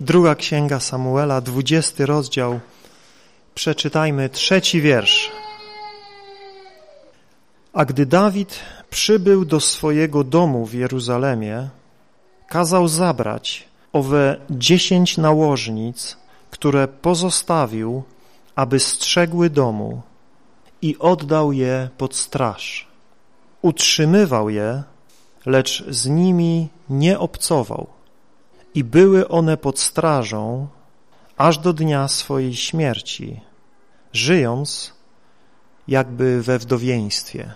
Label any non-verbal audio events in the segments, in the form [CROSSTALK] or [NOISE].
Druga księga Samuela, dwudziesty rozdział. Przeczytajmy trzeci wiersz. A gdy Dawid przybył do swojego domu w Jeruzalemie, kazał zabrać owe dziesięć nałożnic, które pozostawił, aby strzegły domu i oddał je pod straż. Utrzymywał je, lecz z nimi nie obcował i były one pod strażą aż do dnia swojej śmierci, żyjąc jakby we wdowieństwie.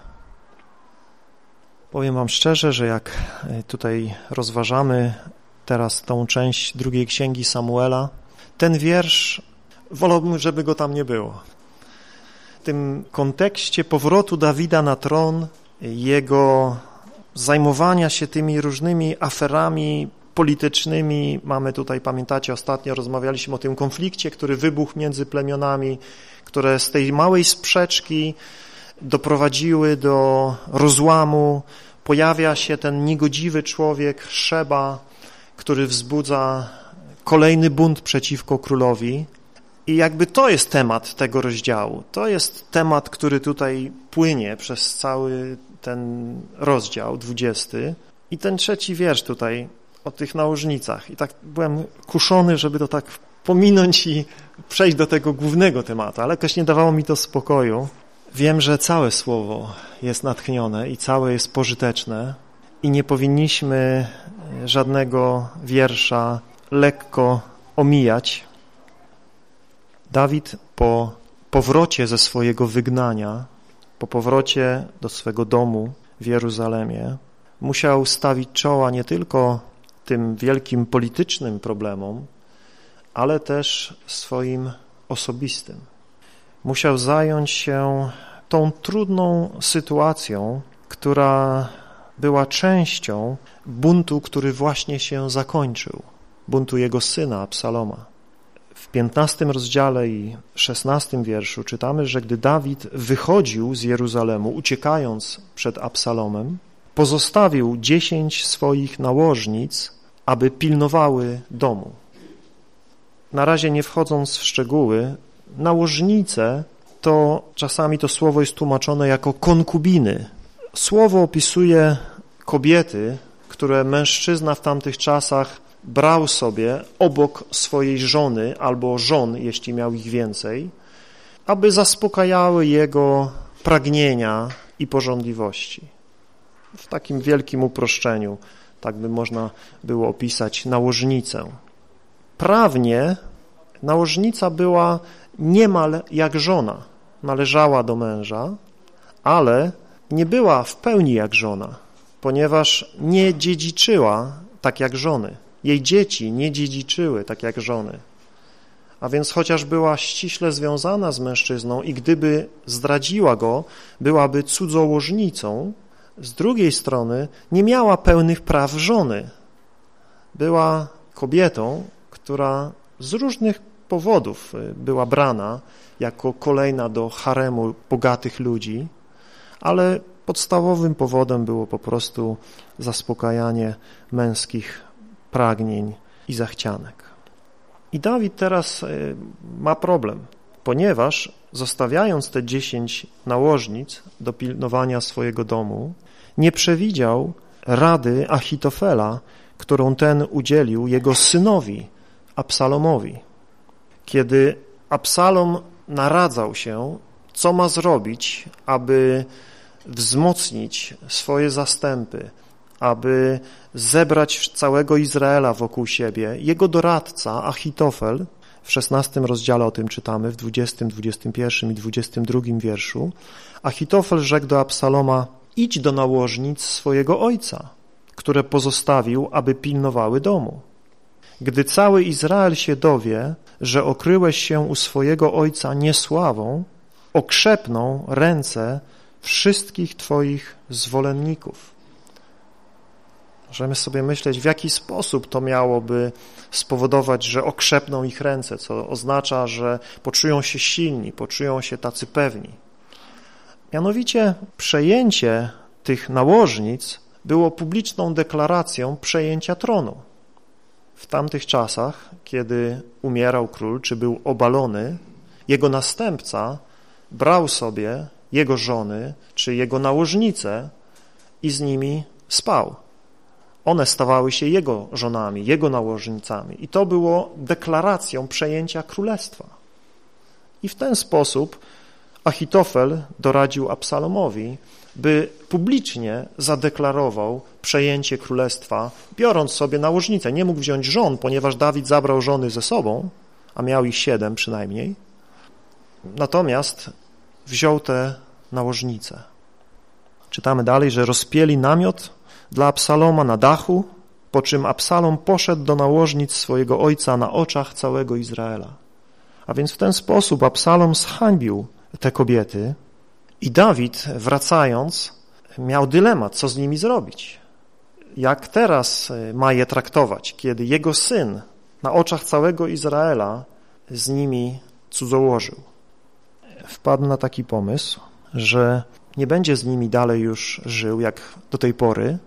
Powiem wam szczerze, że jak e, tutaj rozważamy teraz tą część drugiej księgi Samuela, ten wiersz, wolałbym, żeby go tam nie było. W tym kontekście powrotu Dawida na tron, jego zajmowania się tymi różnymi aferami politycznymi. Mamy tutaj, pamiętacie, ostatnio rozmawialiśmy o tym konflikcie, który wybuchł między plemionami, które z tej małej sprzeczki doprowadziły do rozłamu. Pojawia się ten niegodziwy człowiek, Szeba, który wzbudza kolejny bunt przeciwko królowi. I jakby to jest temat tego rozdziału. To jest temat, który tutaj płynie przez cały ten rozdział, dwudziesty. I ten trzeci wiersz tutaj o tych nałożnicach. I tak byłem kuszony, żeby to tak pominąć i przejść do tego głównego tematu, ale jakoś nie dawało mi to spokoju. Wiem, że całe słowo jest natchnione i całe jest pożyteczne i nie powinniśmy żadnego wiersza lekko omijać. Dawid po powrocie ze swojego wygnania, po powrocie do swego domu w Jeruzalemie, musiał stawić czoła nie tylko tym wielkim politycznym problemom, ale też swoim osobistym. Musiał zająć się tą trudną sytuacją, która była częścią buntu, który właśnie się zakończył, buntu jego syna Absaloma. W piętnastym rozdziale i szesnastym wierszu czytamy, że gdy Dawid wychodził z Jeruzalemu, uciekając przed Absalomem, pozostawił dziesięć swoich nałożnic, aby pilnowały domu. Na razie nie wchodząc w szczegóły, nałożnice to czasami to słowo jest tłumaczone jako konkubiny. Słowo opisuje kobiety, które mężczyzna w tamtych czasach brał sobie obok swojej żony albo żon, jeśli miał ich więcej, aby zaspokajały jego pragnienia i porządliwości. W takim wielkim uproszczeniu, tak by można było opisać nałożnicę. Prawnie nałożnica była niemal jak żona, należała do męża, ale nie była w pełni jak żona, ponieważ nie dziedziczyła tak jak żony. Jej dzieci nie dziedziczyły tak jak żony. A więc chociaż była ściśle związana z mężczyzną i gdyby zdradziła go, byłaby cudzołożnicą, z drugiej strony nie miała pełnych praw żony. Była kobietą, która z różnych powodów y, była brana jako kolejna do haremu bogatych ludzi, ale podstawowym powodem było po prostu zaspokajanie męskich pragnień i zachcianek. I Dawid teraz y, ma problem, ponieważ zostawiając te dziesięć nałożnic do pilnowania swojego domu, nie przewidział rady Achitofela, którą ten udzielił jego synowi Absalomowi. Kiedy Absalom naradzał się, co ma zrobić, aby wzmocnić swoje zastępy, aby zebrać całego Izraela wokół siebie. Jego doradca Achitofel, w 16 rozdziale o tym czytamy, w 20, 21 i 22 wierszu, Achitofel rzekł do Absaloma, idź do nałożnic swojego ojca, które pozostawił, aby pilnowały domu. Gdy cały Izrael się dowie, że okryłeś się u swojego ojca niesławą, okrzepną ręce wszystkich Twoich zwolenników. Możemy sobie myśleć, w jaki sposób to miałoby spowodować, że okrzepną ich ręce, co oznacza, że poczują się silni, poczują się tacy pewni. Mianowicie przejęcie tych nałożnic było publiczną deklaracją przejęcia tronu. w tamtych czasach, kiedy umierał król, czy był obalony, jego następca brał sobie jego żony, czy jego nałożnice i z nimi spał. One stawały się jego żonami, jego nałożnicami i to było deklaracją przejęcia królestwa. I w ten sposób Achitofel doradził Absalomowi, by publicznie zadeklarował przejęcie królestwa, biorąc sobie nałożnicę. Nie mógł wziąć żon, ponieważ Dawid zabrał żony ze sobą, a miał ich siedem przynajmniej. Natomiast wziął te nałożnice. Czytamy dalej, że rozpieli namiot dla Absaloma na dachu, po czym Absalom poszedł do nałożnic swojego ojca na oczach całego Izraela. A więc w ten sposób Absalom zhańbił te kobiety i Dawid wracając miał dylemat, co z nimi zrobić. Jak teraz e, ma je traktować, kiedy jego syn na oczach całego Izraela z nimi cudzołożył. Wpadł na taki pomysł, że nie będzie z nimi dalej już żył jak do tej pory,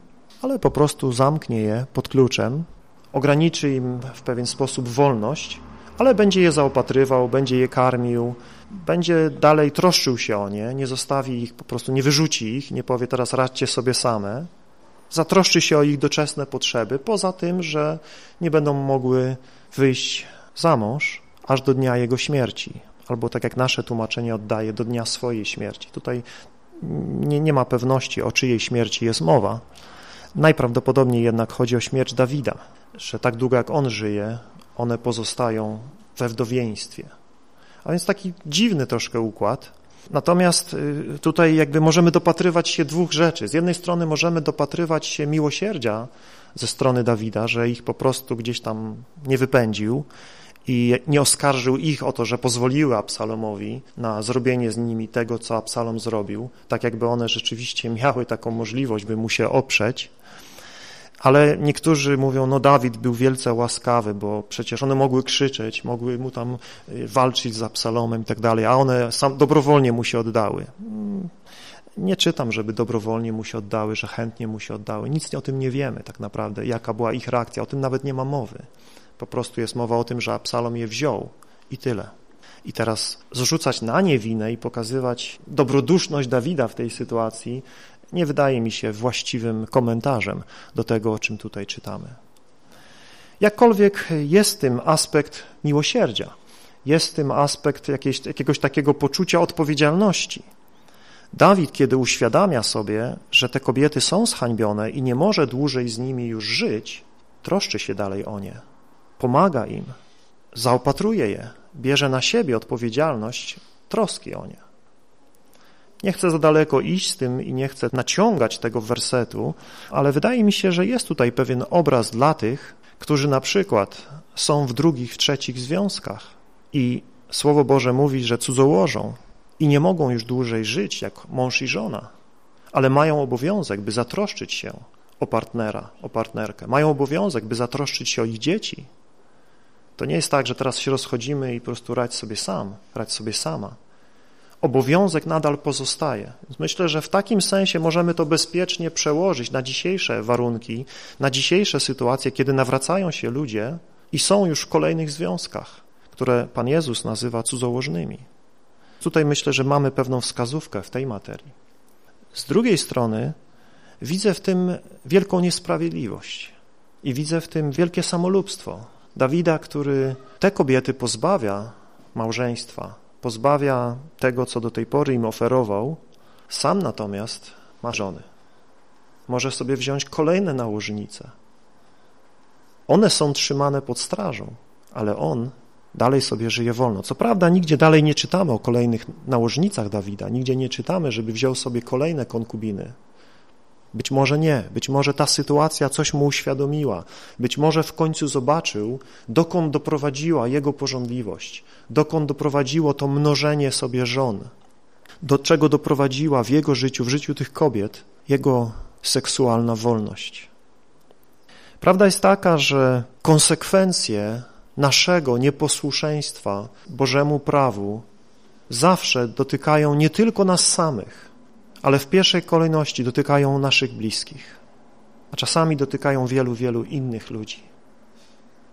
ale po prostu zamknie je pod kluczem, ograniczy im w pewien sposób wolność, ale będzie je zaopatrywał, będzie je karmił, będzie dalej troszczył się o nie, nie zostawi ich, po prostu nie wyrzuci ich, nie powie teraz radźcie sobie same, zatroszczy się o ich doczesne potrzeby, poza tym, że nie będą mogły wyjść za mąż aż do dnia jego śmierci, albo tak jak nasze tłumaczenie oddaje, do dnia swojej śmierci. Tutaj nie, nie ma pewności, o czyjej śmierci jest mowa. Najprawdopodobniej jednak chodzi o śmierć Dawida, że tak długo jak on żyje, one pozostają we wdowieństwie. A więc taki dziwny troszkę układ. Natomiast y, tutaj jakby możemy dopatrywać się dwóch rzeczy. Z jednej strony możemy dopatrywać się miłosierdzia ze strony Dawida, że ich po prostu gdzieś tam nie wypędził i nie oskarżył ich o to, że pozwoliły Absalomowi na zrobienie z nimi tego, co Absalom zrobił, tak jakby one rzeczywiście miały taką możliwość, by mu się oprzeć. Ale niektórzy mówią, no Dawid był wielce łaskawy, bo przecież one mogły krzyczeć, mogły mu tam y, walczyć z Absalomem i tak dalej, a one sam dobrowolnie mu się oddały. Mm, nie czytam, żeby dobrowolnie mu się oddały, że chętnie mu się oddały. Nic o tym nie wiemy tak naprawdę, jaka była ich reakcja. O tym nawet nie ma mowy. Po prostu jest mowa o tym, że Absalom je wziął i tyle. I teraz zrzucać na nie winę i pokazywać dobroduszność Dawida w tej sytuacji nie wydaje mi się właściwym komentarzem do tego, o czym tutaj czytamy. Jakkolwiek jest tym aspekt miłosierdzia, jest tym aspekt jakiegoś, jakiegoś takiego poczucia odpowiedzialności. Dawid, kiedy uświadamia sobie, że te kobiety są zhańbione i nie może dłużej z nimi już żyć, troszczy się dalej o nie, pomaga im, zaopatruje je, bierze na siebie odpowiedzialność troski o nie. Nie chcę za daleko iść z tym i nie chcę naciągać tego wersetu, ale wydaje mi się, że jest tutaj pewien obraz dla tych, którzy na przykład są w drugich, w trzecich związkach i Słowo Boże mówi, że cudzołożą i nie mogą już dłużej żyć jak mąż i żona, ale mają obowiązek, by zatroszczyć się o partnera, o partnerkę. Mają obowiązek, by zatroszczyć się o ich dzieci. To nie jest tak, że teraz się rozchodzimy i po prostu radź sobie sam, radź sobie sama obowiązek nadal pozostaje. Myślę, że w takim sensie możemy to bezpiecznie przełożyć na dzisiejsze warunki, na dzisiejsze sytuacje, kiedy nawracają się ludzie i są już w kolejnych związkach, które Pan Jezus nazywa cudzołożnymi. Tutaj myślę, że mamy pewną wskazówkę w tej materii. Z drugiej strony widzę w tym wielką niesprawiedliwość i widzę w tym wielkie samolubstwo Dawida, który te kobiety pozbawia małżeństwa, pozbawia tego, co do tej pory im oferował, sam natomiast ma żony. Może sobie wziąć kolejne nałożnice. One są trzymane pod strażą, ale on dalej sobie żyje wolno. Co prawda nigdzie dalej nie czytamy o kolejnych nałożnicach Dawida, nigdzie nie czytamy, żeby wziął sobie kolejne konkubiny, być może nie, być może ta sytuacja coś mu uświadomiła, być może w końcu zobaczył, dokąd doprowadziła jego porządliwość, dokąd doprowadziło to mnożenie sobie żon, do czego doprowadziła w jego życiu, w życiu tych kobiet, jego seksualna wolność. Prawda jest taka, że konsekwencje naszego nieposłuszeństwa Bożemu prawu zawsze dotykają nie tylko nas samych, ale w pierwszej kolejności dotykają naszych bliskich, a czasami dotykają wielu, wielu innych ludzi.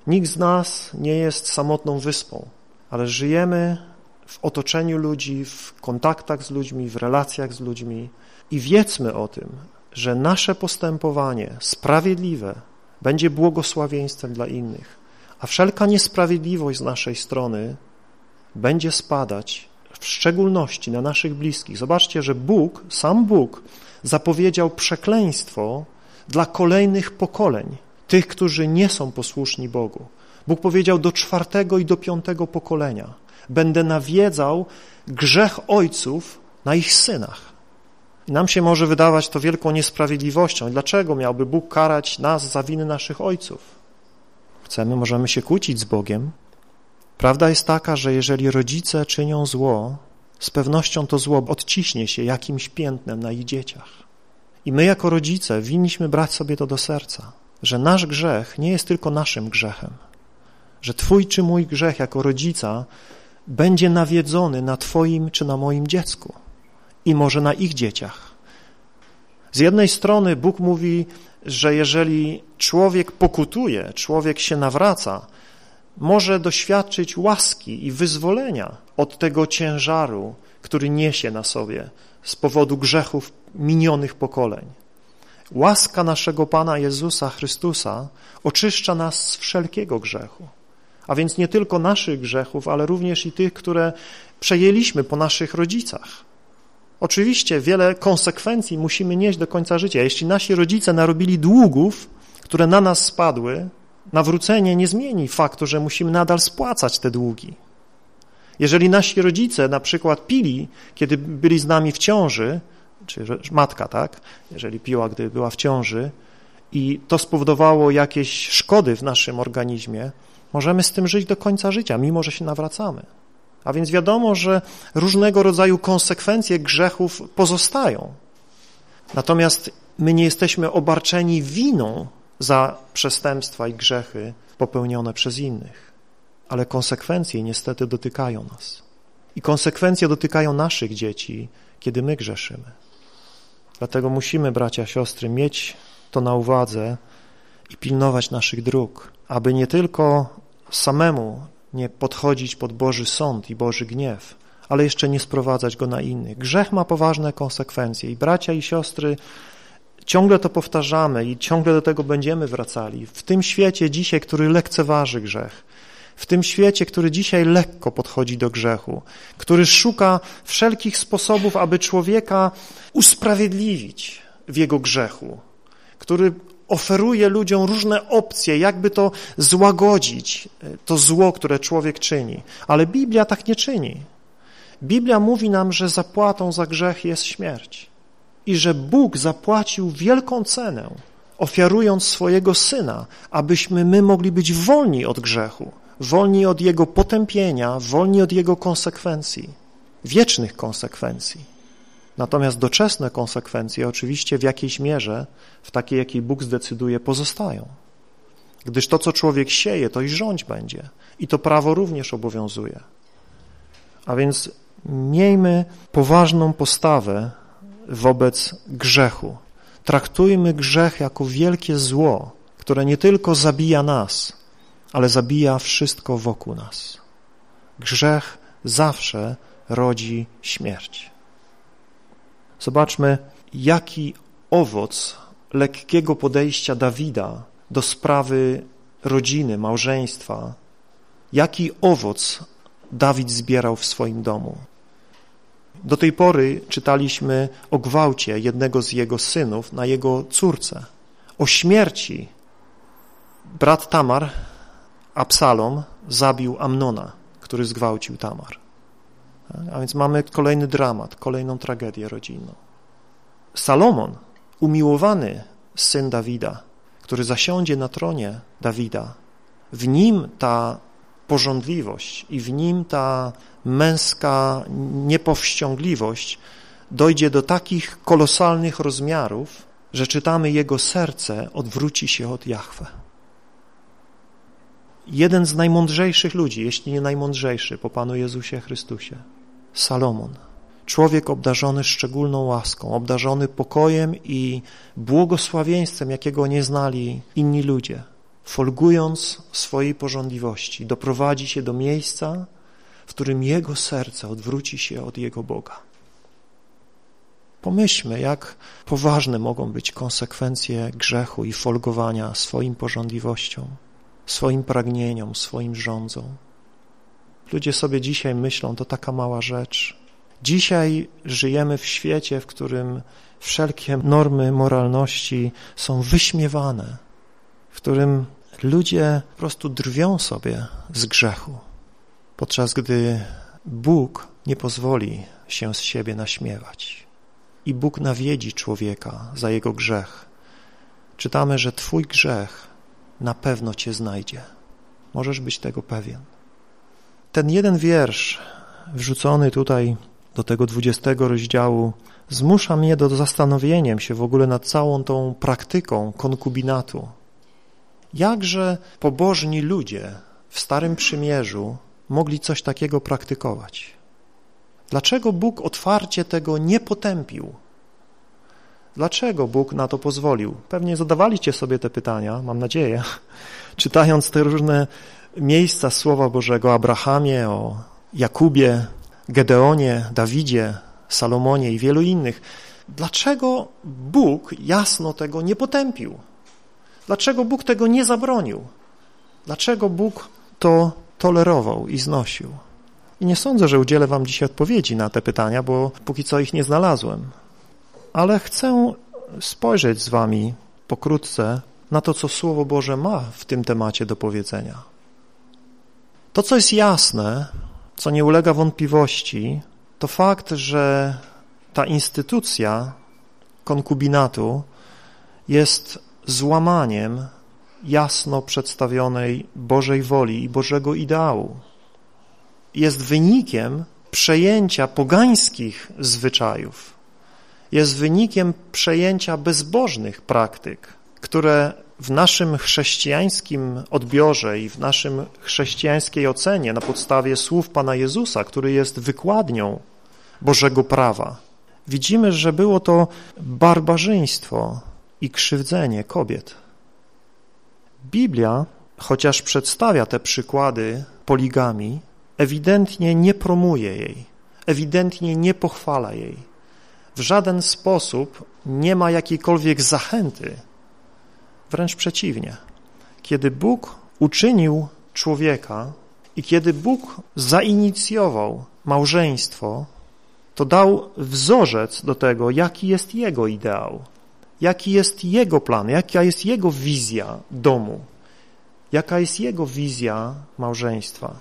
Nikt z nas nie jest samotną wyspą, ale żyjemy w otoczeniu ludzi, w kontaktach z ludźmi, w relacjach z ludźmi i wiedzmy o tym, że nasze postępowanie sprawiedliwe będzie błogosławieństwem dla innych, a wszelka niesprawiedliwość z naszej strony będzie spadać w szczególności na naszych bliskich. Zobaczcie, że Bóg, sam Bóg zapowiedział przekleństwo dla kolejnych pokoleń, tych, którzy nie są posłuszni Bogu. Bóg powiedział do czwartego i do piątego pokolenia, będę nawiedzał grzech ojców na ich synach. I nam się może wydawać to wielką niesprawiedliwością. Dlaczego miałby Bóg karać nas za winy naszych ojców? Chcemy, możemy się kłócić z Bogiem. Prawda jest taka, że jeżeli rodzice czynią zło, z pewnością to zło odciśnie się jakimś piętnem na ich dzieciach. I my jako rodzice winniśmy brać sobie to do serca, że nasz grzech nie jest tylko naszym grzechem, że twój czy mój grzech jako rodzica będzie nawiedzony na twoim czy na moim dziecku i może na ich dzieciach. Z jednej strony Bóg mówi, że jeżeli człowiek pokutuje, człowiek się nawraca, może doświadczyć łaski i wyzwolenia od tego ciężaru, który niesie na sobie z powodu grzechów minionych pokoleń. Łaska naszego Pana Jezusa Chrystusa oczyszcza nas z wszelkiego grzechu, a więc nie tylko naszych grzechów, ale również i tych, które przejęliśmy po naszych rodzicach. Oczywiście wiele konsekwencji musimy nieść do końca życia. Jeśli nasi rodzice narobili długów, które na nas spadły, nawrócenie nie zmieni faktu, że musimy nadal spłacać te długi. Jeżeli nasi rodzice na przykład pili, kiedy byli z nami w ciąży, czy matka, tak, jeżeli piła, gdy była w ciąży i to spowodowało jakieś szkody w naszym organizmie, możemy z tym żyć do końca życia, mimo że się nawracamy. A więc wiadomo, że różnego rodzaju konsekwencje grzechów pozostają. Natomiast my nie jesteśmy obarczeni winą za przestępstwa i grzechy popełnione przez innych. Ale konsekwencje niestety dotykają nas. I konsekwencje dotykają naszych dzieci, kiedy my grzeszymy. Dlatego musimy, bracia, siostry, mieć to na uwadze i pilnować naszych dróg, aby nie tylko samemu nie podchodzić pod Boży sąd i Boży gniew, ale jeszcze nie sprowadzać go na innych. Grzech ma poważne konsekwencje i bracia i siostry, ciągle to powtarzamy i ciągle do tego będziemy wracali. W tym świecie dzisiaj, który lekceważy grzech, w tym świecie, który dzisiaj lekko podchodzi do grzechu, który szuka wszelkich sposobów, aby człowieka usprawiedliwić w jego grzechu, który oferuje ludziom różne opcje, jakby to złagodzić, to zło, które człowiek czyni. Ale Biblia tak nie czyni. Biblia mówi nam, że zapłatą za grzech jest śmierć i że Bóg zapłacił wielką cenę, ofiarując swojego Syna, abyśmy my mogli być wolni od grzechu, wolni od jego potępienia, wolni od jego konsekwencji, wiecznych konsekwencji. Natomiast doczesne konsekwencje oczywiście w jakiejś mierze, w takiej jakiej Bóg zdecyduje, pozostają. Gdyż to, co człowiek sieje, to i rządź będzie. I to prawo również obowiązuje. A więc miejmy poważną postawę wobec grzechu. Traktujmy grzech jako wielkie zło, które nie tylko zabija nas, ale zabija wszystko wokół nas. Grzech zawsze rodzi śmierć. Zobaczmy, jaki owoc lekkiego podejścia Dawida do sprawy rodziny, małżeństwa, jaki owoc Dawid zbierał w swoim domu. Do tej pory czytaliśmy o gwałcie jednego z jego synów na jego córce, o śmierci. Brat Tamar, Absalom, zabił Amnona, który zgwałcił Tamar. A więc mamy kolejny dramat, kolejną tragedię rodzinną. Salomon, umiłowany syn Dawida, który zasiądzie na tronie Dawida, w nim ta porządliwość i w nim ta męska niepowściągliwość dojdzie do takich kolosalnych rozmiarów, że czytamy jego serce odwróci się od Jahwe. Jeden z najmądrzejszych ludzi, jeśli nie najmądrzejszy po Panu Jezusie Chrystusie, Salomon, człowiek obdarzony szczególną łaską, obdarzony pokojem i błogosławieństwem, jakiego nie znali inni ludzie. Folgując swojej porządliwości, doprowadzi się do miejsca, w którym jego serce odwróci się od jego Boga. Pomyślmy, jak poważne mogą być konsekwencje grzechu i folgowania swoim porządliwością, swoim pragnieniom, swoim rządzom. Ludzie sobie dzisiaj myślą, to taka mała rzecz. Dzisiaj żyjemy w świecie, w którym wszelkie normy moralności są wyśmiewane, w którym ludzie po prostu drwią sobie z grzechu, podczas gdy Bóg nie pozwoli się z siebie naśmiewać i Bóg nawiedzi człowieka za jego grzech. Czytamy, że Twój grzech na pewno Cię znajdzie. Możesz być tego pewien. Ten jeden wiersz wrzucony tutaj do tego dwudziestego rozdziału zmusza mnie do zastanowienia się w ogóle nad całą tą praktyką konkubinatu. Jakże pobożni ludzie w Starym Przymierzu mogli coś takiego praktykować? Dlaczego Bóg otwarcie tego nie potępił? Dlaczego Bóg na to pozwolił? Pewnie zadawaliście sobie te pytania, mam nadzieję, [LAUGHS] czytając te różne miejsca Słowa Bożego o Abrahamie, o Jakubie, Gedeonie, Dawidzie, Salomonie i wielu innych. Dlaczego Bóg jasno tego nie potępił? Dlaczego Bóg tego nie zabronił? Dlaczego Bóg to tolerował i znosił? I nie sądzę, że udzielę wam dzisiaj odpowiedzi na te pytania, bo póki co ich nie znalazłem. Ale chcę spojrzeć z wami pokrótce na to, co Słowo Boże ma w tym temacie do powiedzenia. To, co jest jasne, co nie ulega wątpliwości, to fakt, że ta instytucja konkubinatu jest złamaniem jasno przedstawionej Bożej woli i Bożego ideału. Jest wynikiem przejęcia pogańskich zwyczajów, jest wynikiem przejęcia bezbożnych praktyk, które w naszym chrześcijańskim odbiorze i w naszym chrześcijańskiej ocenie na podstawie słów Pana Jezusa, który jest wykładnią Bożego prawa, widzimy, że było to barbarzyństwo i krzywdzenie kobiet. Biblia, chociaż przedstawia te przykłady poligami, ewidentnie nie promuje jej, ewidentnie nie pochwala jej. W żaden sposób nie ma jakiejkolwiek zachęty Wręcz przeciwnie. Kiedy Bóg uczynił człowieka i kiedy Bóg zainicjował małżeństwo, to dał wzorzec do tego, jaki jest Jego ideał, jaki jest Jego plan, jaka jest Jego wizja domu, jaka jest Jego wizja małżeństwa.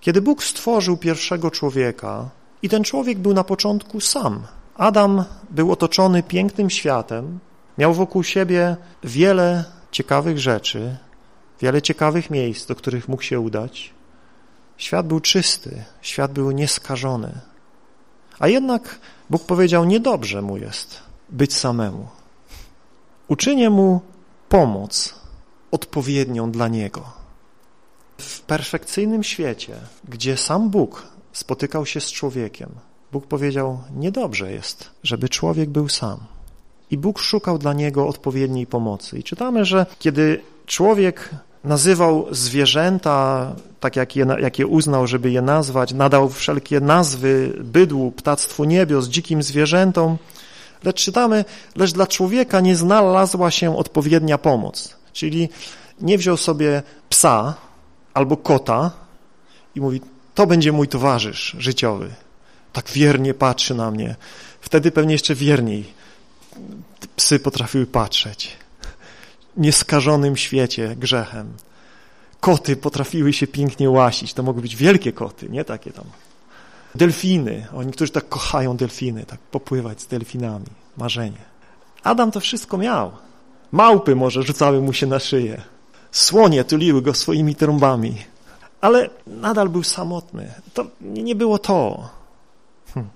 Kiedy Bóg stworzył pierwszego człowieka i ten człowiek był na początku sam, Adam był otoczony pięknym światem, Miał wokół siebie wiele ciekawych rzeczy, wiele ciekawych miejsc, do których mógł się udać. Świat był czysty, świat był nieskażony. A jednak Bóg powiedział, niedobrze mu jest być samemu. Uczynię mu pomoc odpowiednią dla niego. W perfekcyjnym świecie, gdzie sam Bóg spotykał się z człowiekiem, Bóg powiedział, niedobrze jest, żeby człowiek był sam i Bóg szukał dla niego odpowiedniej pomocy. I czytamy, że kiedy człowiek nazywał zwierzęta, tak jak je, jak je uznał, żeby je nazwać, nadał wszelkie nazwy bydłu, ptactwu niebios, dzikim zwierzętom, lecz czytamy, lecz dla człowieka nie znalazła się odpowiednia pomoc. Czyli nie wziął sobie psa albo kota i mówi, to będzie mój towarzysz życiowy. Tak wiernie patrzy na mnie. Wtedy pewnie jeszcze wierniej psy potrafiły patrzeć. W nieskażonym świecie grzechem. Koty potrafiły się pięknie łasić. To mogły być wielkie koty, nie takie tam. Delfiny. Oni, którzy tak kochają delfiny, tak popływać z delfinami. Marzenie. Adam to wszystko miał. Małpy może rzucały mu się na szyję. Słonie tuliły go swoimi trąbami. Ale nadal był samotny. To nie było to. Hm.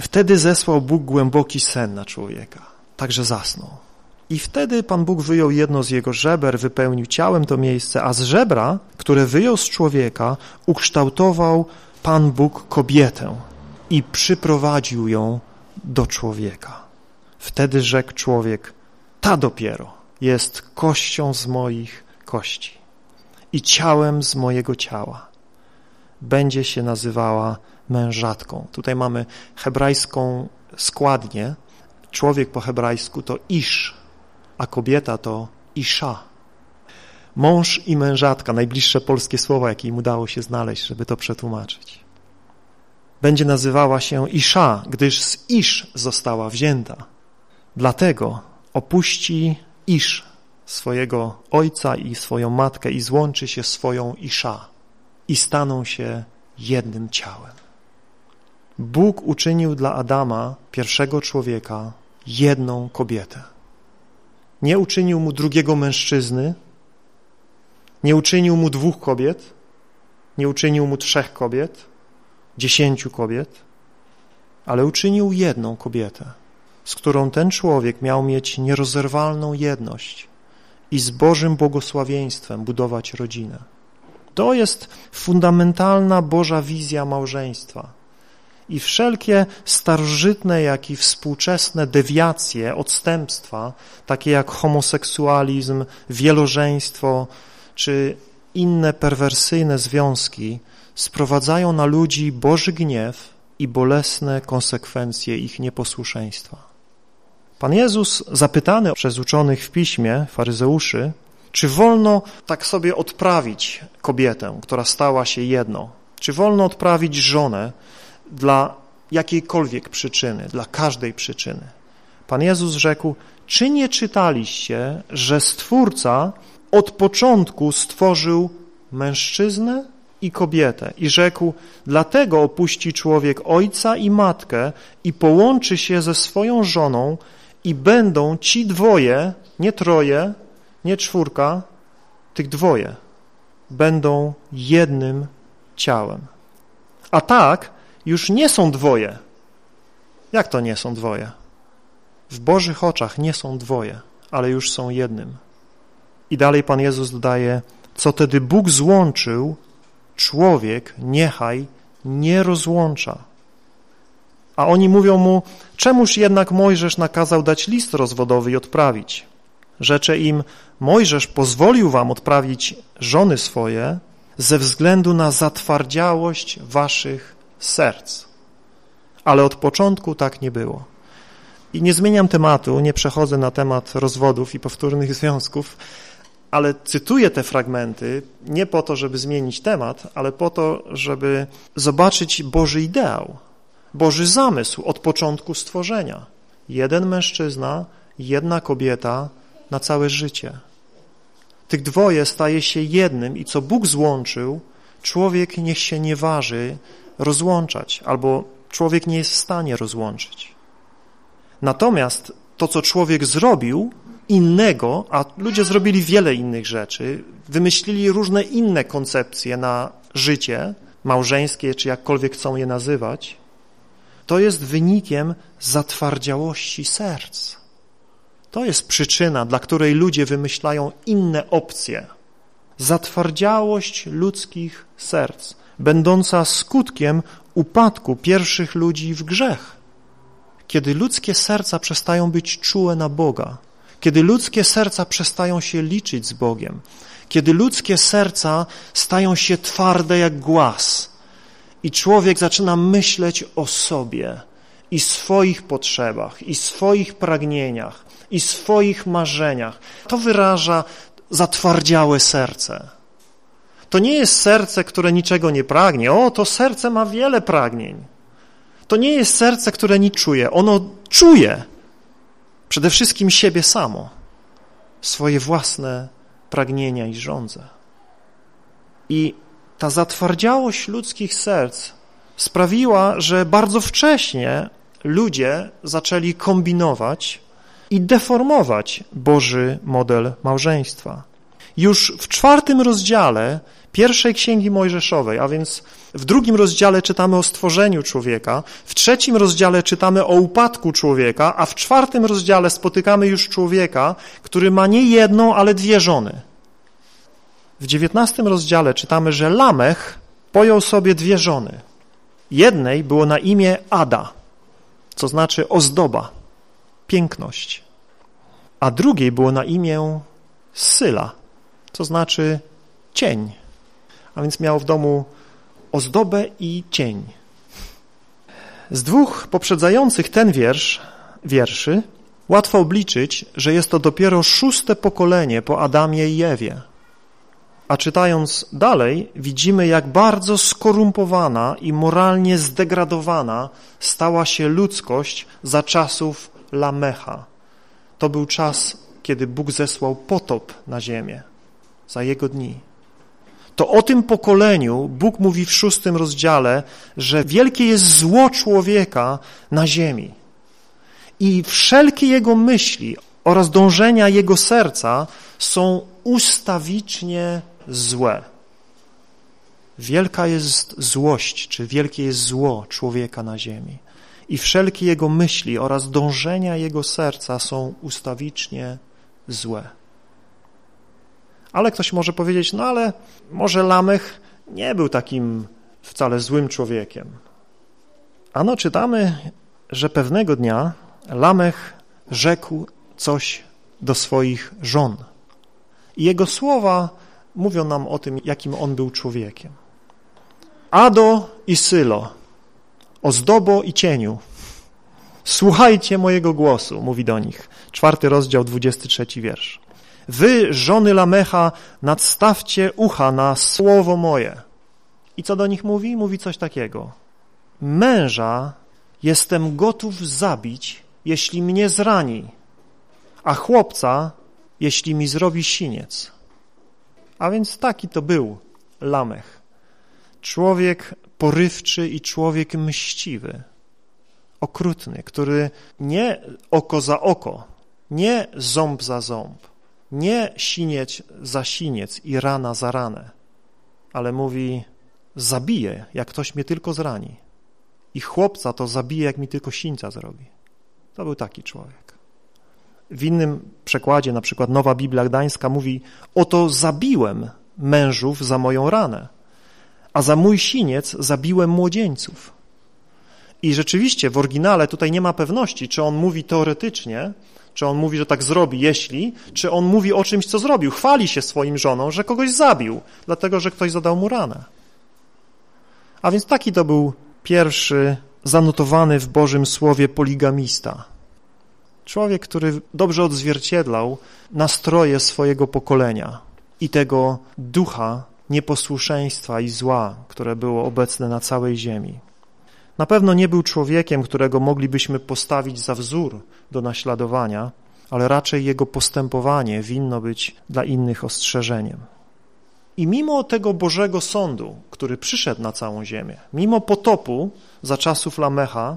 Wtedy zesłał Bóg głęboki sen na człowieka także zasnął. I wtedy Pan Bóg wyjął jedno z jego żeber, wypełnił ciałem to miejsce, a z żebra, które wyjął z człowieka, ukształtował Pan Bóg kobietę i przyprowadził ją do człowieka. Wtedy rzekł człowiek, ta dopiero jest kością z moich kości i ciałem z mojego ciała. Będzie się nazywała mężatką. Tutaj mamy hebrajską składnię. Człowiek po hebrajsku to isz, a kobieta to isza. Mąż i mężatka, najbliższe polskie słowa, jakie im udało się znaleźć, żeby to przetłumaczyć. Będzie nazywała się Isza, gdyż z Isz została wzięta. Dlatego opuści Isz swojego ojca i swoją matkę i złączy się swoją Isza i staną się jednym ciałem. Bóg uczynił dla Adama, pierwszego człowieka, jedną kobietę. Nie uczynił mu drugiego mężczyzny, nie uczynił mu dwóch kobiet, nie uczynił mu trzech kobiet, dziesięciu kobiet, ale uczynił jedną kobietę, z którą ten człowiek miał mieć nierozerwalną jedność i z Bożym błogosławieństwem budować rodzinę. To jest fundamentalna Boża wizja małżeństwa. I wszelkie starożytne, jak i współczesne dewiacje, odstępstwa, takie jak homoseksualizm, wielożeństwo czy inne perwersyjne związki, sprowadzają na ludzi Boży gniew i bolesne konsekwencje ich nieposłuszeństwa. Pan Jezus, zapytany przez uczonych w piśmie, faryzeuszy, czy wolno tak sobie odprawić kobietę, która stała się jedną? Czy wolno odprawić żonę dla jakiejkolwiek przyczyny, dla każdej przyczyny? Pan Jezus rzekł, czy nie czytaliście, że Stwórca od początku stworzył mężczyznę i kobietę i rzekł, dlatego opuści człowiek ojca i matkę i połączy się ze swoją żoną i będą ci dwoje, nie troje, nie czwórka, tych dwoje, będą jednym ciałem. A tak już nie są dwoje. Jak to nie są dwoje? W Bożych oczach nie są dwoje, ale już są jednym. I dalej Pan Jezus dodaje, co tedy Bóg złączył, człowiek niechaj nie rozłącza. A oni mówią mu, czemuż jednak Mojżesz nakazał dać list rozwodowy i odprawić? Rzecze im, Mojżesz pozwolił wam odprawić żony swoje ze względu na zatwardziałość waszych serc. Ale od początku tak nie było. I nie zmieniam tematu, nie przechodzę na temat rozwodów i powtórnych związków, ale cytuję te fragmenty nie po to, żeby zmienić temat, ale po to, żeby zobaczyć Boży ideał, Boży zamysł od początku stworzenia. Jeden mężczyzna, jedna kobieta na całe życie. Tych dwoje staje się jednym i co Bóg złączył, człowiek niech się nie waży rozłączać, albo człowiek nie jest w stanie rozłączyć. Natomiast to, co człowiek zrobił, innego, a ludzie zrobili wiele innych rzeczy, wymyślili różne inne koncepcje na życie małżeńskie, czy jakkolwiek chcą je nazywać, to jest wynikiem zatwardziałości serc. To jest przyczyna, dla której ludzie wymyślają inne opcje. Zatwardziałość ludzkich serc, będąca skutkiem upadku pierwszych ludzi w grzech. Kiedy ludzkie serca przestają być czułe na Boga, kiedy ludzkie serca przestają się liczyć z Bogiem, kiedy ludzkie serca stają się twarde jak głaz i człowiek zaczyna myśleć o sobie i swoich potrzebach, i swoich pragnieniach, i swoich marzeniach. To wyraża zatwardziałe serce. To nie jest serce, które niczego nie pragnie. O, to serce ma wiele pragnień. To nie jest serce, które nie czuje. Ono czuje, Przede wszystkim siebie samo, swoje własne pragnienia i żądze. I ta zatwardziałość ludzkich serc sprawiła, że bardzo wcześnie ludzie zaczęli kombinować i deformować Boży model małżeństwa. Już w czwartym rozdziale pierwszej Księgi Mojżeszowej, a więc w drugim rozdziale czytamy o stworzeniu człowieka, w trzecim rozdziale czytamy o upadku człowieka, a w czwartym rozdziale spotykamy już człowieka, który ma nie jedną, ale dwie żony. W dziewiętnastym rozdziale czytamy, że Lamech pojął sobie dwie żony. Jednej było na imię Ada, co znaczy ozdoba, piękność, a drugiej było na imię Syla, to znaczy cień. A więc miał w domu ozdobę i cień. Z dwóch poprzedzających ten wiersz, wierszy łatwo obliczyć, że jest to dopiero szóste pokolenie po Adamie i Ewie. A czytając dalej, widzimy, jak bardzo skorumpowana i moralnie zdegradowana stała się ludzkość za czasów Lamecha. To był czas, kiedy Bóg zesłał potop na ziemię, za jego dni. To o tym pokoleniu Bóg mówi w szóstym rozdziale, że wielkie jest zło człowieka na ziemi. I wszelkie jego myśli oraz dążenia jego serca są ustawicznie złe. Wielka jest złość, czy wielkie jest zło człowieka na ziemi. I wszelkie jego myśli oraz dążenia jego serca są ustawicznie złe. Ale ktoś może powiedzieć, no ale może Lamech nie był takim wcale złym człowiekiem. Ano czytamy, że pewnego dnia Lamech rzekł coś do swoich żon. I jego słowa mówią nam o tym, jakim on był człowiekiem. Ado i Sylo, ozdobo i cieniu, słuchajcie mojego głosu, mówi do nich. Czwarty rozdział, dwudziesty trzeci wiersz. Wy, żony Lamecha, nadstawcie ucha na słowo moje. I co do nich mówi? Mówi coś takiego. Męża jestem gotów zabić, jeśli mnie zrani, a chłopca, jeśli mi zrobi siniec. A więc taki to był Lamech. Człowiek porywczy i człowiek mściwy, okrutny, który nie oko za oko, nie ząb za ząb, nie siniec za siniec i rana za ranę, ale mówi, zabiję, jak ktoś mnie tylko zrani. I chłopca to zabije, jak mi tylko sińca zrobi. To był taki człowiek. W innym przekładzie, na przykład Nowa Biblia Gdańska mówi, oto zabiłem mężów za moją ranę, a za mój siniec zabiłem młodzieńców. I rzeczywiście w oryginale tutaj nie ma pewności, czy on mówi teoretycznie, czy on mówi, że tak zrobi, jeśli, czy on mówi o czymś, co zrobił. Chwali się swoim żoną, że kogoś zabił, dlatego, że ktoś zadał mu ranę. A więc taki to był pierwszy zanotowany w Bożym Słowie poligamista. Człowiek, który dobrze odzwierciedlał nastroje swojego pokolenia i tego ducha nieposłuszeństwa i zła, które było obecne na całej ziemi. Na pewno nie był człowiekiem, którego moglibyśmy postawić za wzór do naśladowania, ale raczej jego postępowanie winno być dla innych ostrzeżeniem. I mimo tego Bożego Sądu, który przyszedł na całą ziemię, mimo potopu za czasów Lamecha,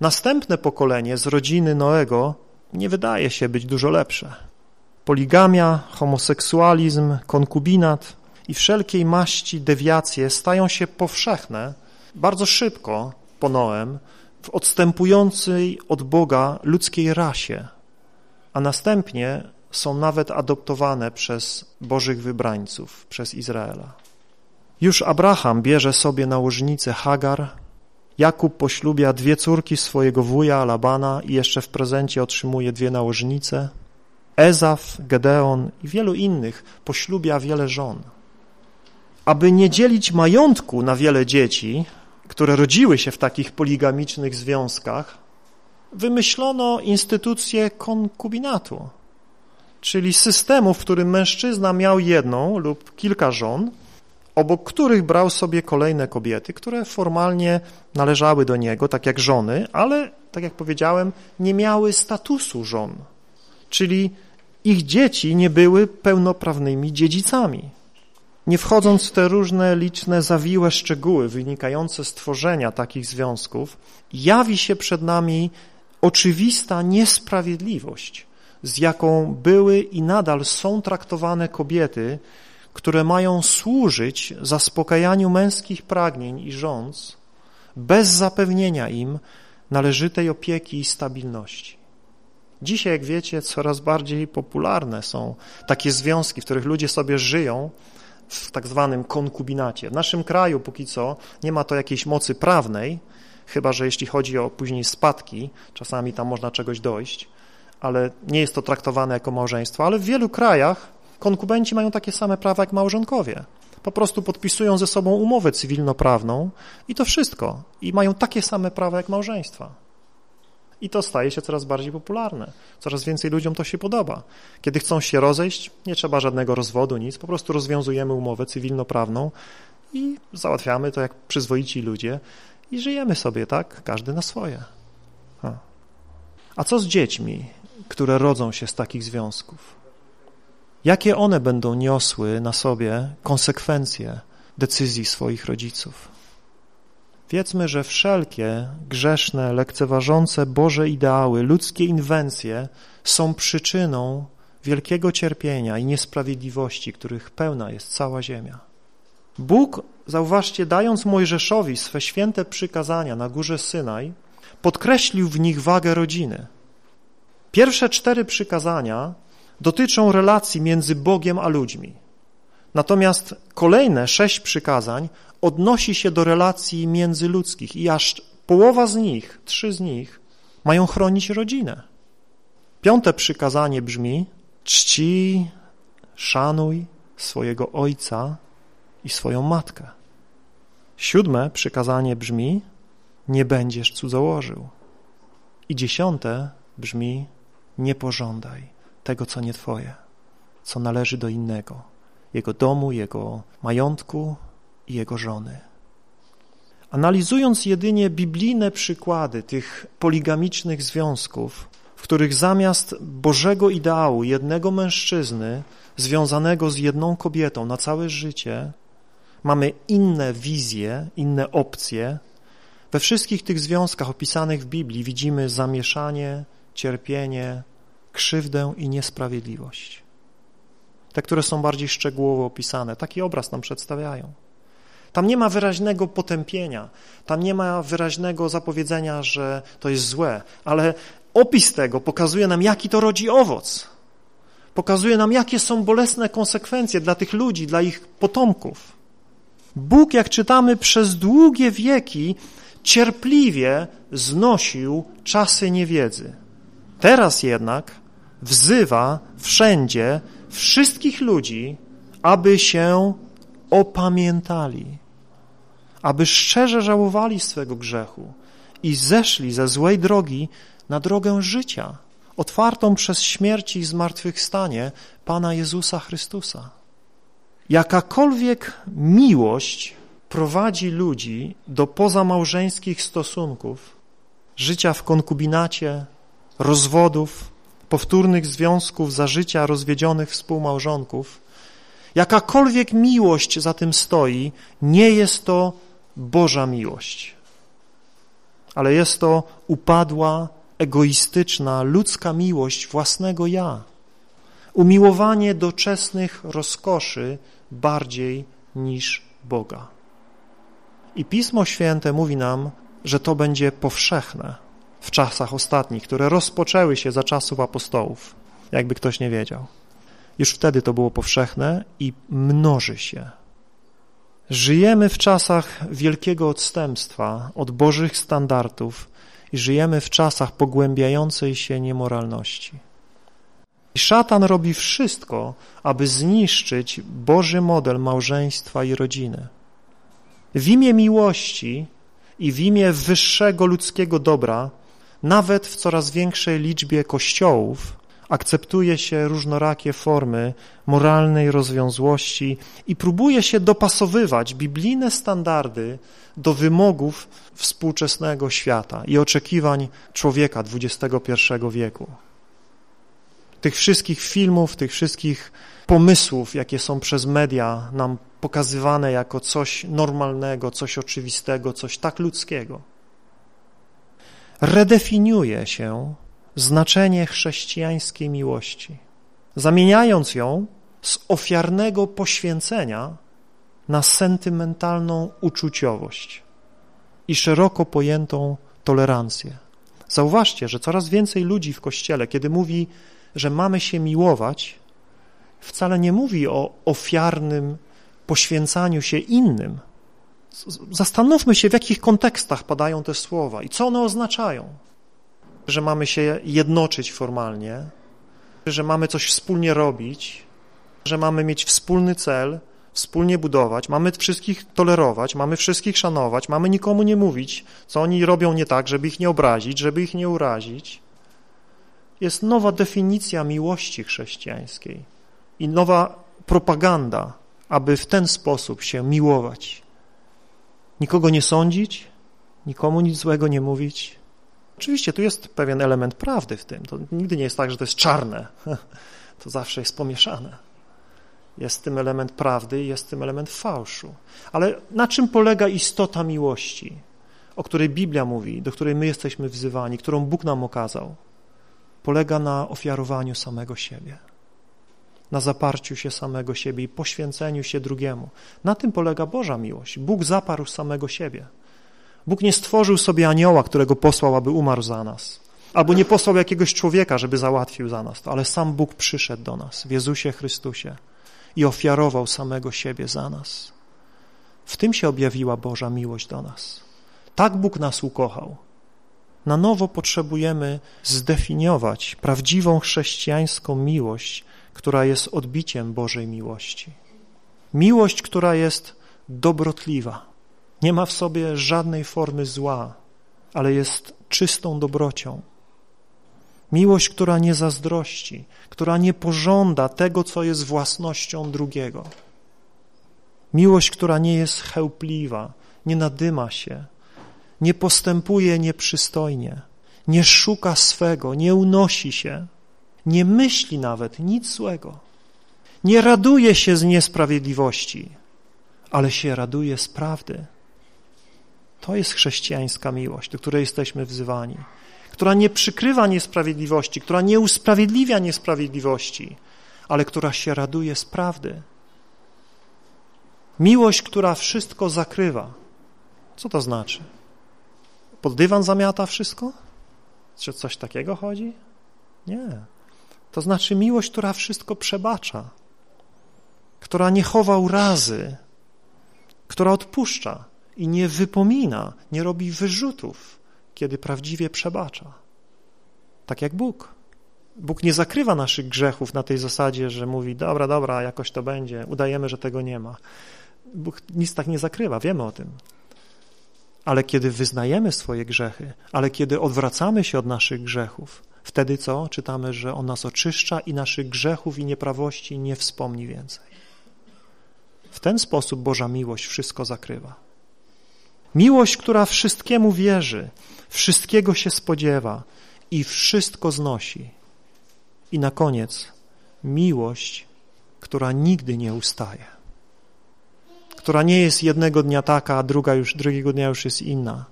następne pokolenie z rodziny Noego nie wydaje się być dużo lepsze. Poligamia, homoseksualizm, konkubinat i wszelkiej maści dewiacje stają się powszechne bardzo szybko po Noem w odstępującej od Boga ludzkiej rasie, a następnie są nawet adoptowane przez Bożych wybrańców, przez Izraela. Już Abraham bierze sobie nałożnicę Hagar, Jakub poślubia dwie córki swojego wuja Labana i jeszcze w prezencie otrzymuje dwie nałożnice. Ezaf, Gedeon i wielu innych poślubia wiele żon. Aby nie dzielić majątku na wiele dzieci, które rodziły się w takich poligamicznych związkach, wymyślono instytucję konkubinatu, czyli systemu, w którym mężczyzna miał jedną lub kilka żon, obok których brał sobie kolejne kobiety, które formalnie należały do niego, tak jak żony, ale, tak jak powiedziałem, nie miały statusu żon, czyli ich dzieci nie były pełnoprawnymi dziedzicami. Nie wchodząc w te różne liczne zawiłe szczegóły wynikające z tworzenia takich związków, jawi się przed nami oczywista niesprawiedliwość, z jaką były i nadal są traktowane kobiety, które mają służyć zaspokajaniu męskich pragnień i rządz, bez zapewnienia im należytej opieki i stabilności. Dzisiaj, jak wiecie, coraz bardziej popularne są takie związki, w których ludzie sobie żyją w tak zwanym konkubinacie. W naszym kraju póki co nie ma to jakiejś mocy prawnej, chyba że jeśli chodzi o później spadki, czasami tam można czegoś dojść, ale nie jest to traktowane jako małżeństwo, ale w wielu krajach konkubenci mają takie same prawa jak małżonkowie. Po prostu podpisują ze sobą umowę cywilnoprawną i to wszystko. I mają takie same prawa jak małżeństwa. I to staje się coraz bardziej popularne. Coraz więcej ludziom to się podoba. Kiedy chcą się rozejść, nie trzeba żadnego rozwodu, nic, po prostu rozwiązujemy umowę cywilnoprawną i załatwiamy to jak przyzwoici ludzie i żyjemy sobie, tak? Każdy na swoje. A, A co z dziećmi, które rodzą się z takich związków? Jakie one będą niosły na sobie konsekwencje decyzji swoich rodziców? Wiedzmy, że wszelkie grzeszne, lekceważące Boże ideały, ludzkie inwencje są przyczyną wielkiego cierpienia i niesprawiedliwości, których pełna jest cała ziemia. Bóg, zauważcie, dając Mojżeszowi swe święte przykazania na górze Synaj, podkreślił w nich wagę rodziny. Pierwsze cztery przykazania dotyczą relacji między Bogiem a ludźmi. Natomiast kolejne sześć przykazań odnosi się do relacji międzyludzkich i aż połowa z nich, trzy z nich, mają chronić rodzinę. Piąte przykazanie brzmi czci, szanuj swojego ojca i swoją matkę. Siódme przykazanie brzmi nie będziesz cudzołożył. I dziesiąte brzmi nie pożądaj tego, co nie twoje, co należy do innego, jego domu, jego majątku, i jego żony. Analizując jedynie biblijne przykłady tych poligamicznych związków, w których zamiast Bożego ideału jednego mężczyzny związanego z jedną kobietą na całe życie, mamy inne wizje, inne opcje, we wszystkich tych związkach opisanych w Biblii widzimy zamieszanie, cierpienie, krzywdę i niesprawiedliwość. Te, które są bardziej szczegółowo opisane, taki obraz nam przedstawiają. Tam nie ma wyraźnego potępienia, tam nie ma wyraźnego zapowiedzenia, że to jest złe, ale opis tego pokazuje nam, jaki to rodzi owoc. Pokazuje nam, jakie są bolesne konsekwencje dla tych ludzi, dla ich potomków. Bóg, jak czytamy, przez długie wieki cierpliwie znosił czasy niewiedzy. Teraz jednak wzywa wszędzie wszystkich ludzi, aby się opamiętali aby szczerze żałowali swego grzechu i zeszli ze złej drogi na drogę życia, otwartą przez śmierć i zmartwychwstanie Pana Jezusa Chrystusa. Jakakolwiek miłość prowadzi ludzi do pozamałżeńskich stosunków, życia w konkubinacie, rozwodów, powtórnych związków za życia rozwiedzionych współmałżonków, jakakolwiek miłość za tym stoi, nie jest to Boża miłość. Ale jest to upadła, egoistyczna, ludzka miłość własnego ja. Umiłowanie doczesnych rozkoszy bardziej niż Boga. I Pismo Święte mówi nam, że to będzie powszechne w czasach ostatnich, które rozpoczęły się za czasów apostołów, jakby ktoś nie wiedział. Już wtedy to było powszechne i mnoży się. Żyjemy w czasach wielkiego odstępstwa od Bożych standardów i żyjemy w czasach pogłębiającej się niemoralności. I szatan robi wszystko, aby zniszczyć Boży model małżeństwa i rodziny. W imię miłości i w imię wyższego ludzkiego dobra, nawet w coraz większej liczbie kościołów, akceptuje się różnorakie formy moralnej rozwiązłości i próbuje się dopasowywać biblijne standardy do wymogów współczesnego świata i oczekiwań człowieka XXI wieku. Tych wszystkich filmów, tych wszystkich pomysłów, jakie są przez media nam pokazywane jako coś normalnego, coś oczywistego, coś tak ludzkiego, redefiniuje się znaczenie chrześcijańskiej miłości, zamieniając ją z ofiarnego poświęcenia na sentymentalną uczuciowość i szeroko pojętą tolerancję. Zauważcie, że coraz więcej ludzi w Kościele, kiedy mówi, że mamy się miłować, wcale nie mówi o ofiarnym poświęcaniu się innym. Zastanówmy się, w jakich kontekstach padają te słowa i co one oznaczają że mamy się jednoczyć formalnie, że mamy coś wspólnie robić, że mamy mieć wspólny cel, wspólnie budować, mamy wszystkich tolerować, mamy wszystkich szanować, mamy nikomu nie mówić, co oni robią nie tak, żeby ich nie obrazić, żeby ich nie urazić. Jest nowa definicja miłości chrześcijańskiej i nowa propaganda, aby w ten sposób się miłować. Nikogo nie sądzić, nikomu nic złego nie mówić. Oczywiście tu jest pewien element prawdy w tym. To nigdy nie jest tak, że to jest czarne. [LAUGHS] To zawsze jest pomieszane. Jest tym element prawdy i jest tym element fałszu. Ale na czym polega istota miłości, o której Biblia mówi, do której my jesteśmy wzywani, którą Bóg nam okazał? Polega na ofiarowaniu samego siebie, na zaparciu się samego siebie i poświęceniu się drugiemu. Na tym polega Boża miłość. Bóg zaparł samego siebie. Bóg nie stworzył sobie anioła, którego posłał, aby umarł za nas. Albo nie posłał jakiegoś człowieka, żeby załatwił za nas to, ale sam Bóg przyszedł do nas w Jezusie Chrystusie i ofiarował samego siebie za nas. W tym się objawiła Boża miłość do nas. Tak Bóg nas ukochał. Na nowo potrzebujemy zdefiniować prawdziwą chrześcijańską miłość, która jest odbiciem Bożej miłości. Miłość, która jest dobrotliwa. Nie ma w sobie żadnej formy zła, ale jest czystą dobrocią. Miłość, która nie zazdrości, która nie pożąda tego, co jest własnością drugiego. Miłość, która nie jest chełpliwa, nie nadyma się, nie postępuje nieprzystojnie, nie szuka swego, nie unosi się, nie myśli nawet nic złego, nie raduje się z niesprawiedliwości, ale się raduje z prawdy. To jest chrześcijańska miłość, do której jesteśmy wzywani która nie przykrywa niesprawiedliwości, która nie usprawiedliwia niesprawiedliwości, ale która się raduje z prawdy. Miłość, która wszystko zakrywa. Co to znaczy? Pod dywan zamiata wszystko? Czy coś takiego chodzi? Nie. To znaczy miłość, która wszystko przebacza, która nie chowa urazy, która odpuszcza i nie wypomina, nie robi wyrzutów, kiedy prawdziwie przebacza. Tak jak Bóg. Bóg nie zakrywa naszych grzechów na tej zasadzie, że mówi, dobra, dobra, jakoś to będzie, udajemy, że tego nie ma. Bóg nic tak nie zakrywa, wiemy o tym. Ale kiedy wyznajemy swoje grzechy, ale kiedy odwracamy się od naszych grzechów, wtedy co? Czytamy, że On nas oczyszcza i naszych grzechów i nieprawości nie wspomni więcej. W ten sposób Boża miłość wszystko zakrywa. Miłość, która wszystkiemu wierzy, wszystkiego się spodziewa i wszystko znosi. I na koniec miłość, która nigdy nie ustaje, która nie jest jednego dnia taka, a druga już, drugiego dnia już jest inna,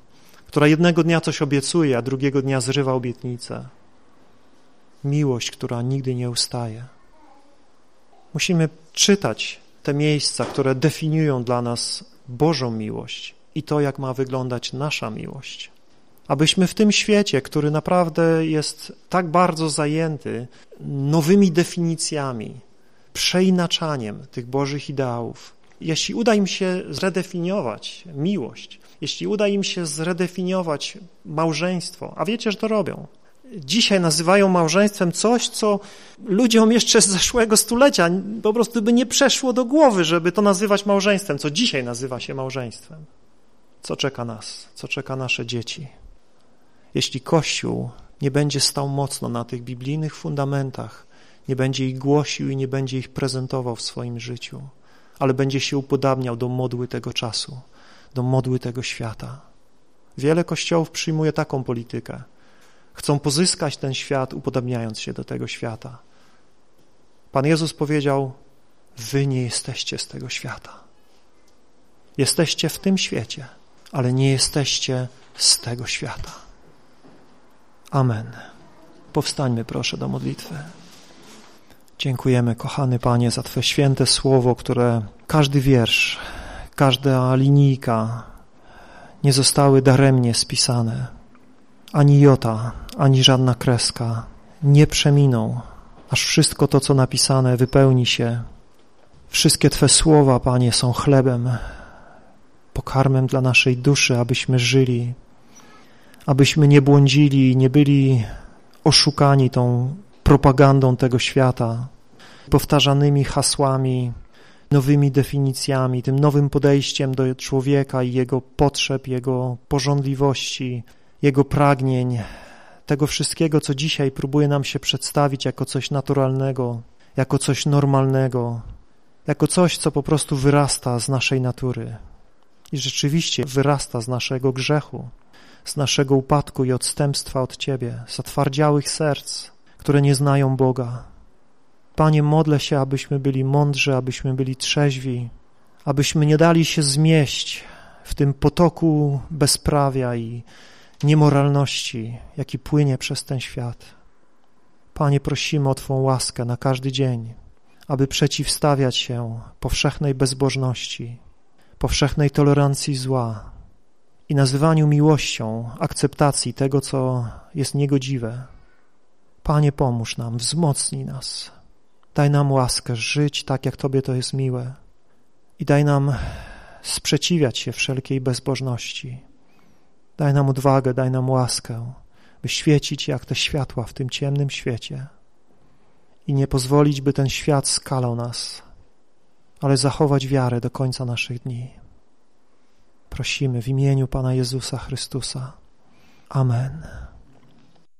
która jednego dnia coś obiecuje, a drugiego dnia zrywa obietnicę. Miłość, która nigdy nie ustaje. Musimy czytać te miejsca, które definiują dla nas Bożą miłość i to, jak ma wyglądać nasza miłość. Abyśmy w tym świecie, który naprawdę jest tak bardzo zajęty nowymi definicjami, przeinaczaniem tych Bożych ideałów, jeśli uda im się zredefiniować miłość, jeśli uda im się zredefiniować małżeństwo, a wiecie, że to robią, dzisiaj nazywają małżeństwem coś, co ludziom jeszcze z zeszłego stulecia po prostu by nie przeszło do głowy, żeby to nazywać małżeństwem, co dzisiaj nazywa się małżeństwem co czeka nas, co czeka nasze dzieci. Jeśli Kościół nie będzie stał mocno na tych biblijnych fundamentach, nie będzie ich głosił i nie będzie ich prezentował w swoim życiu, ale będzie się upodabniał do modły tego czasu, do modły tego świata. Wiele kościołów przyjmuje taką politykę. Chcą pozyskać ten świat, upodabniając się do tego świata. Pan Jezus powiedział, wy nie jesteście z tego świata. Jesteście w tym świecie, ale nie jesteście z tego świata. Amen. Powstańmy proszę do modlitwy. Dziękujemy, kochany Panie, za Twe święte słowo, które każdy wiersz, każda linijka nie zostały daremnie spisane. Ani jota, ani żadna kreska nie przeminą, aż wszystko to, co napisane, wypełni się. Wszystkie Twe słowa, Panie, są chlebem, pokarmem dla naszej duszy, abyśmy żyli, abyśmy nie błądzili, nie byli oszukani tą propagandą tego świata, powtarzanymi hasłami, nowymi definicjami, tym nowym podejściem do człowieka i jego potrzeb, jego porządliwości, jego pragnień, tego wszystkiego, co dzisiaj próbuje nam się przedstawić jako coś naturalnego, jako coś normalnego, jako coś, co po prostu wyrasta z naszej natury i rzeczywiście wyrasta z naszego grzechu, z naszego upadku i odstępstwa od Ciebie, z serc, które nie znają Boga. Panie, modlę się, abyśmy byli mądrzy, abyśmy byli trzeźwi, abyśmy nie dali się zmieść w tym potoku bezprawia i niemoralności, jaki płynie przez ten świat. Panie, prosimy o Twą łaskę na każdy dzień, aby przeciwstawiać się powszechnej bezbożności, powszechnej tolerancji zła i nazywaniu miłością akceptacji tego, co jest niegodziwe. Panie, pomóż nam, wzmocnij nas. Daj nam łaskę żyć tak, jak Tobie to jest miłe i daj nam sprzeciwiać się wszelkiej bezbożności. Daj nam odwagę, daj nam łaskę, by świecić jak te światła w tym ciemnym świecie i nie pozwolić, by ten świat skalał nas, ale zachować wiarę do końca naszych dni. Prosimy w imieniu Pana Jezusa Chrystusa. Amen.